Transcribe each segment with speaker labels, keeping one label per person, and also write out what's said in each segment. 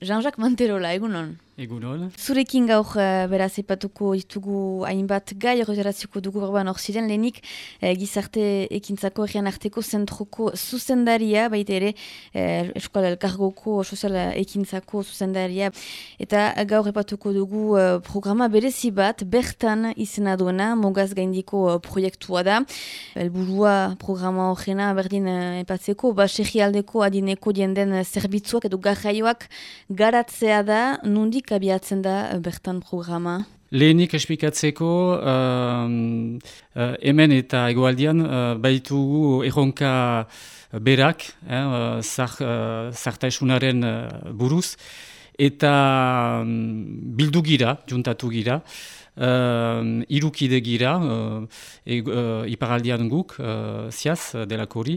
Speaker 1: Jean-Jacques Manterola, egunon.
Speaker 2: Egunon.
Speaker 1: Zurekin gaur uh, beraz epatuko ditugu hainbat gai horretaratziko dugu berban hor ziren lehenik uh, gizarte ekintzako egian arteko zentroko zuzendaria, baita ere uh, eskual elkargoko sozial ekintzako zuzendaria. Eta gaur epatuko dugu uh, programa berezi bat bertan izena duena, mogaz gaindiko uh, proiektua da. Elburua programa horrena berdin uh, epatzeko, baserri aldeko adineko jenden zerbitzuak edo garraioak garatzea da, nundik abiatzen da eh, bertan programa?
Speaker 2: Lehenik esplikatzeko uh, hemen eta egoaldian uh, baitugu erronka berak, eh, uh, zartaisunaren buruz, eta um, bildu gira, juntatu gira, uh, irukide gira, uh, e, uh, iparaldian guk, uh, ziaz, delako hori,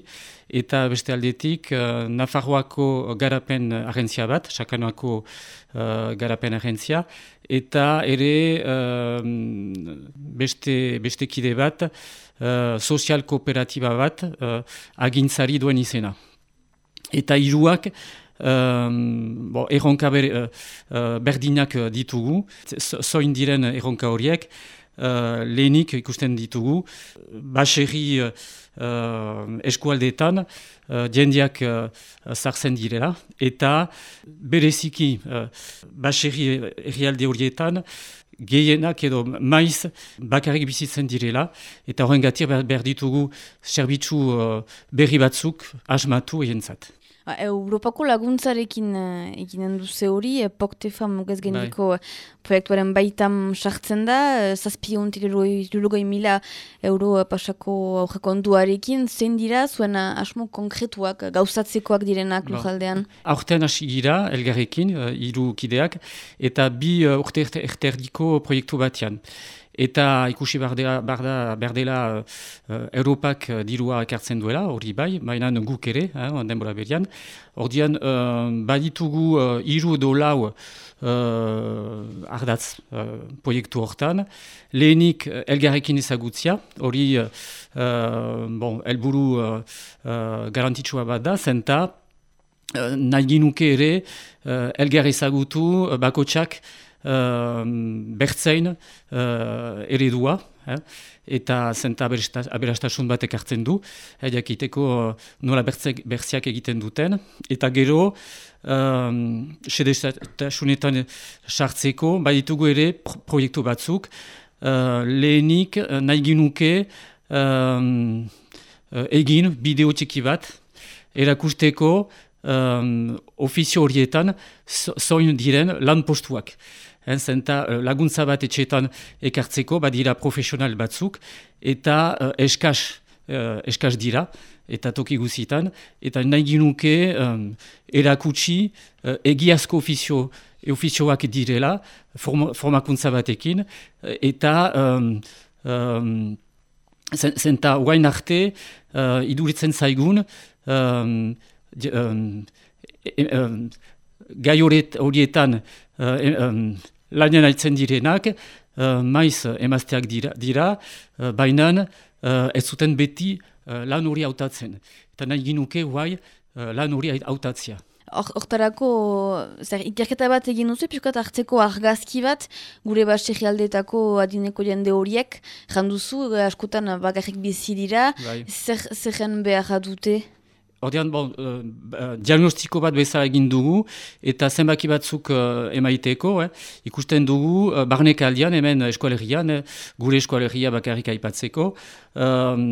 Speaker 2: eta beste aldetik, uh, Nafarroako garapen agentzia bat, Sakanoako uh, garapen agentzia, eta ere uh, beste, beste kide bat, uh, sozial kooperatiba bat, uh, agintzari duen izena. Eta iruak, Um, bo, erronka ber, uh, uh, berdinak ditugu, zoin diren erronka horiek, uh, lehenik ikusten ditugu, baserri uh, eskualdeetan uh, jendiak uh, zartzen direla, eta bereziki uh, baserri errialde horietan, gehienak edo maiz bakarrik bizitzen direla, eta horren gatir behar ditugu zerbitzu uh, berri batzuk asmatu egentzat.
Speaker 1: Ba, Europako laguntzarekin uh, eginen duze hori, uh, POCTEFA mugez gendiko bai. proiektuaren baitam sartzen da, uh, zazpion tirurugoi mila euro pasako aurreko onduarekin, zein dira zuen asmo konkretuak gauzatzekoak direnak ba. lujaldean?
Speaker 2: Aurten hasi gira, elgarrekin, uh, iru kideak, eta bi uh, urte erterdiko proiektu batean eta ikusi berdela, berdela uh, Europak uh, dirua ekartzen duela, hori bai, baina guk ere, eh, denbora berian. Hordian, uh, baditugu uh, iru do lau uh, ardatz uh, proiektu hortan. Lehenik elgarrekin ezagutzia, hori uh, bon, elburu uh, uh, garantitsua bat da, zenta, uh, nahi ginuke ere uh, elgar ezagutu uh, bakotsak uh, bertzein uh, eredua, eh? eta zenta aberastasun bat ekartzen du, eh, jakiteko uh, nola bertziak egiten duten, eta gero, um, sedestasunetan sartzeko, baditugu ere proiektu batzuk, uh, lehenik uh, nahi ginuke um, egin bideo txiki bat, erakusteko um, ofizio horietan zoin diren lan postuak zenta uh, laguntza bat etxetan ekartzeko, badira profesional batzuk, eta uh, eskas, uh, eskas dira, eta toki guzitan, eta nahi ginuke um, erakutsi uh, egiazko ofizio, ofizioak direla, form, formakuntza batekin, eta um, um, zenta guain arte uh, iduritzen zaigun, um, um, e, um, gai horietan uh, lanen aitzen direnak, maiz emazteak dira, dira baina ez zuten beti lan hori hautatzen. Eta nahi ginuke guai lan hori hautatzea.
Speaker 1: Hortarako, zer, ikerketa bat egin duzu, piskat hartzeko argazki bat, gure baserri aldetako adineko jende horiek, janduzu, askotan bakarrik bizi dira, bai. zer, zer behar dute?
Speaker 2: Ordean, bon, uh, diagnostiko bat bezala egin dugu, eta zenbaki batzuk uh, emaiteko, eh? ikusten dugu, uh, barnek aldean, hemen eskualerian, eh? gure eskualeria bakarrik aipatzeko, um,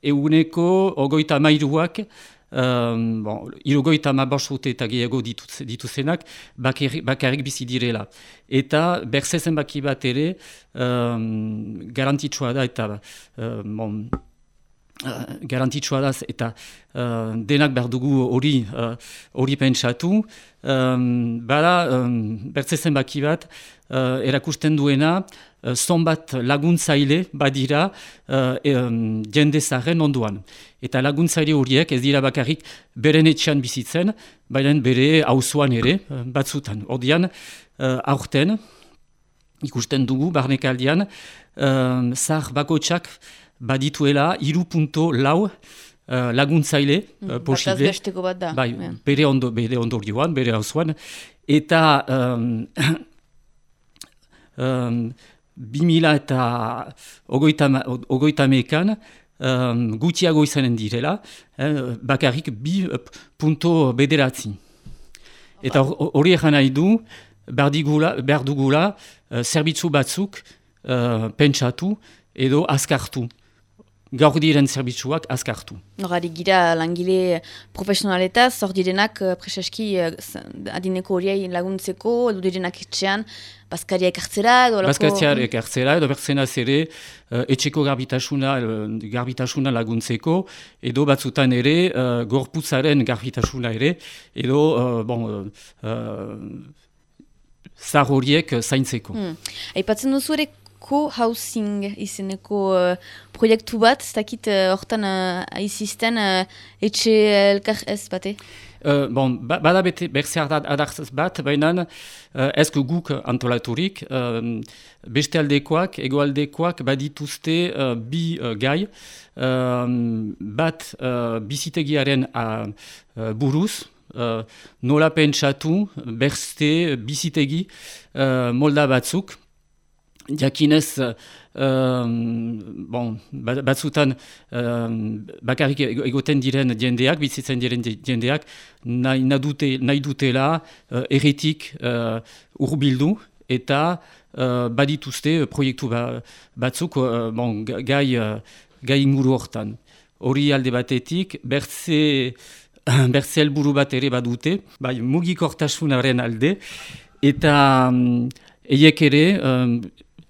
Speaker 2: eguneko ogoita mairuak, um, bon, irogoita mabasute eta gehiago dituzenak, bakarrik bizi direla. Eta berze zenbaki bat ere, um, garantitsua da, eta bon, Uh, garantitsua da eta uh, denak behar dugu hori uh, hori pentsatu. Um, bada, um, bertzezen baki bat, uh, erakusten duena, uh, zonbat laguntzaile badira uh, um, jende zaren onduan. Eta laguntzaile horiek ez dira bakarrik beren etxean bizitzen, baina bere hauzuan ere uh, batzutan. Ordian, uh, aurten, ikusten dugu, barnekaldian, uh, zar bakotsak, badituela iru punto lau uh, laguntzaile uh, posible.
Speaker 1: bat da.
Speaker 2: Bai, yeah. bere, ondo, bere ondorioan, bere hauzuan. Eta um, um, 2000 eta ogoita mekan um, gutiago izanen direla, eh, bakarrik bi punto bederatzi. Eta hori egan nahi du, behar dugula uh, zerbitzu batzuk uh, pentsatu edo azkartu gaur diren zerbitzuak azkartu.
Speaker 1: Norari gira langile profesionaletaz, zor direnak uh, preseski uh, adineko horiei laguntzeko, edo direnak etxean, Baskaria ekartzera edo...
Speaker 2: Baskaria ekartzera edo bertzena zere uh, etxeko garbitasuna, garbitasuna laguntzeko edo batzutan ere uh, gorputzaren garbitasuna ere edo uh, bon, uh, zar horiek zaintzeko.
Speaker 1: Hmm. Aipatzen duzu ere co-housing izeneko uh, proiektu bat, ez dakit uh, hortan uh, aizisten uh, etxe elkar ez bate?
Speaker 2: Uh, bon, ba, bada bete berzer adartz bat, baina uh, ezko guk antolaturik, uh, beste aldekoak, ego aldekoak badituzte uh, bi uh, gai, uh, bat uh, bizitegiaren uh, buruz, Uh, nola pentsatu, berste, bizitegi, uh, molda batzuk, Jakinez, uh, bon, ba, batzutan uh, bakarrik egoten diren jendeak, bizitzen diren jendeak, nahi, nahi dutela uh, erretik uh, urbildu eta uh, badituzte proiektu ba, batzuk uh, bon, gai, uh, gai inguru hortan. Hori alde batetik, bertze, bertze helburu bat ere badute, bai, mugik hortasunaren alde, eta um, eiek ere, um,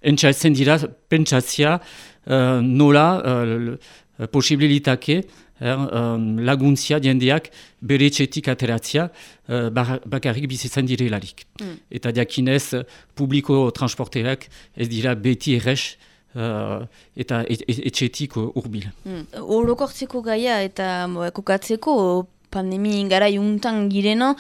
Speaker 2: entzaitzen dira pentsatzia uh, nola uh, posibilitake uh, laguntzia jendeak bere txetik ateratzia uh, bakarrik bizitzen direlarik. Mm. Eta diakinez publiko transporterak ez dira beti errex Uh, eta etxetik urbil.
Speaker 1: Mm. Orokortzeko gaia eta kokatzeko pandemi gara juntan gireno,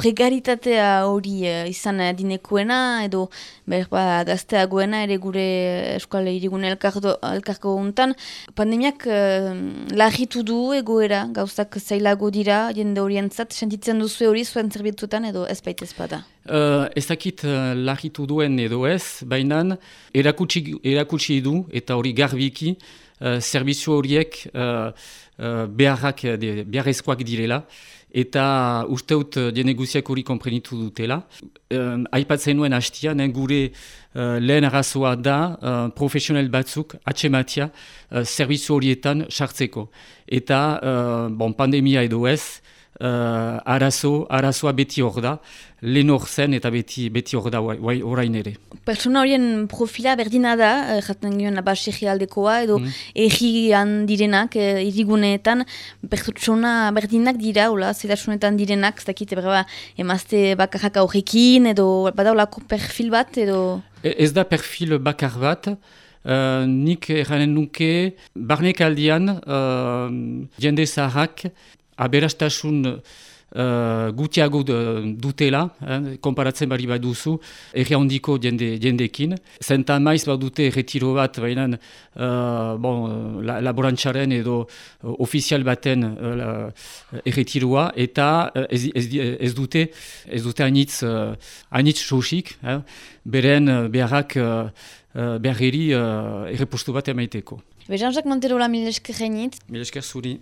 Speaker 1: prekaritatea hori uh, izan dinekoena, edo berba gazteagoena ere gure eskuale irigun elkarko untan. Pandemiak uh, lagitu du egoera, gauzak zailago dira, jende horientzat, sentitzen duzu hori zuen zerbitutan edo ez baita ezpada?
Speaker 2: Uh, ez dakit uh, lagitu duen edo ez, baina erakutsi, erakutsi du eta hori garbiki, uh, zerbitzu horiek uh, uh, beharrak, beharrezkoak direla, eta usteut dieneguziak hori komprenitu dutela. Uh, aipatzen nuen hastia, gure uh, lehen arrazoa da uh, profesional batzuk atxematia uh, zerbitzu horietan sartzeko. Eta uh, bon, pandemia edo ez, uh, arazo, arazoa beti hor da, lehen hor zen eta beti, beti hor da orain ere.
Speaker 1: Persona horien profila berdina da, eh, jaten gioen abasegi aldekoa, edo mm. egian direnak, eh, iriguneetan, pertsona berdinak dira, ola, zedasunetan direnak, ez dakite berba, emazte bakarrak horrekin, edo badaulako perfil bat, edo...
Speaker 2: E, ez da perfil bakar bat, Uh, nik eranen nuke, barnek aldian, uh, jende zaharrak, aberastasun uh, gutiago dutela, eh, konparatzen bari bat duzu, erri handiko jende, jendekin. Zenta maiz bat dute retiro bat, baina uh, bon, la, laborantxaren edo uh, ofizial baten uh, erretiroa, eta uh, ez, ez, ez dute ez dute anitz, uh, anitz sosik, eh, beren beharrak uh, beharri uh, errepostu bat emaiteko.
Speaker 1: Jean-Jacques Monterola, mil esker
Speaker 2: Mil esker zuri.